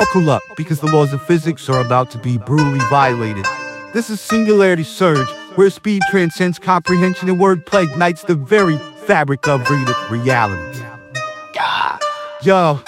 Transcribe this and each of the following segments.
Buckle up, because the laws of physics are about to be brutally violated. This is Singularity Surge, where speed transcends comprehension and wordplay ignites the very fabric of reality. Yo.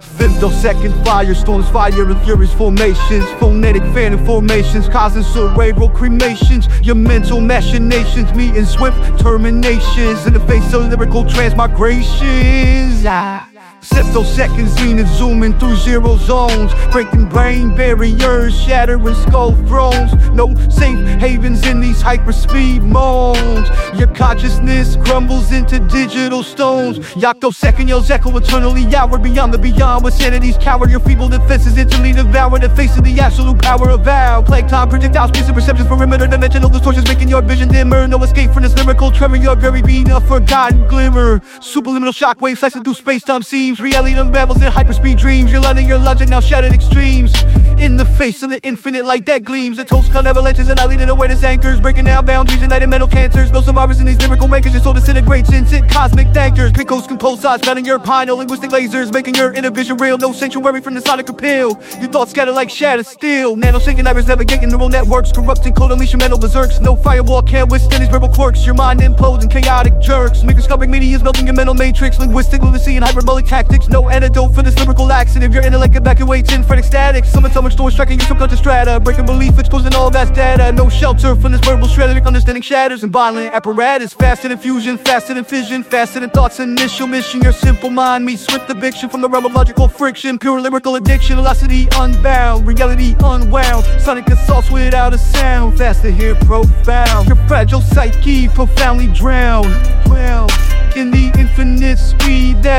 Femtosecond firestorms, fire and furious formations, phonetic phantom formations, causing cerebral cremations. Your mental machinations meeting swift terminations in the face of lyrical transmigrations. Ah. Zeptoseconds zenith zooming through zero zones. Breaking brain barriers, shattering skull thrones. No safe havens in these hyperspeed moans Your consciousness crumbles into digital stones. Yoctosecond yells echo eternally outward beyond the beyond. With sanity's coward, your feeble defenses instantly devour The face of the absolute power of vow. Planck time, projectiles, piercing perceptions, perimeter Dimensional distortions making your vision dimmer. No escape from this lyrical tremor, your very being a forgotten glimmer. Superluminal shockwaves slicing through space-time seas Reality unravels in hyperspeed dreams. You're learning your logic now shattered extremes. In the face of the infinite light that gleams The toast cut avalanches and I lead in awareness anchors Breaking down boundaries, igniting mental cancers. No survivors in these lyrical makers Your soul disintegrates into cosmic daggers. Pickles compose sides, in your pine linguistic lasers Making your inner vision real. No sanctuary from the sonic appeal. Your thoughts scatter like shattered steel. Nano synchronizers navigating neural networks. Corrupting code unleashing mental berserks. No firewall can withstand these verbal quirks. Your mind implodes in chaotic jerks. Microscopic media is melting your mental matrix. Linguistic lunacy and hyperbolic tactics. No antidote for this lyrical laxative. Your intellect evacuates in frenetic static. Summon so much storm striking your subconscious strata. Breaking belief, exposing all vast data. No shelter from this verbal shredded Understanding shatters and violent apparatus. Faster than fusion, faster than fission Faster than thoughts. Initial mission Your simple mind meets swift eviction From the realm of logical friction. Pure lyrical addiction, velocity unbound Reality unwound. Sonic assaults without a sound. Faster here profound. Your fragile psyche profoundly drowned. Well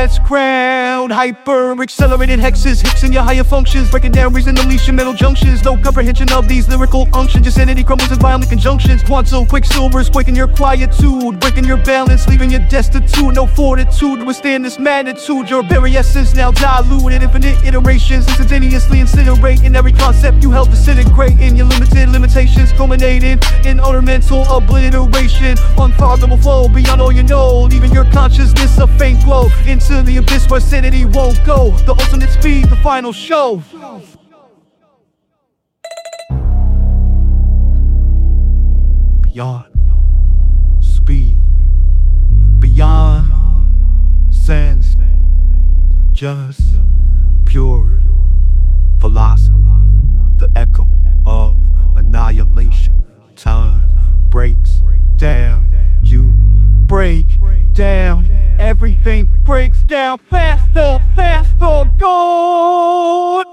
that's crowned. Hyper accelerated hexes, in your higher functions. Breaking down reason, unleashing mental junctions. No comprehension of these lyrical unctions. Your sanity crumbles in violent conjunctions. Quantum quicksilvers, quaking your quietude. Breaking your balance, leaving you destitute. No fortitude to withstand this magnitude. Your very essence now diluted. Infinite iterations, instantaneously incinerating Every concept you held disintegrating. Your limited limitations culminating in utter mental obliteration. Unfathomable flow beyond all you know. Leaving your consciousness a faint glow Into the abyss where sanity won't go. The ultimate speed, the final show. Beyond speed. Beyond sense. Just pure Everything breaks down faster, faster, gold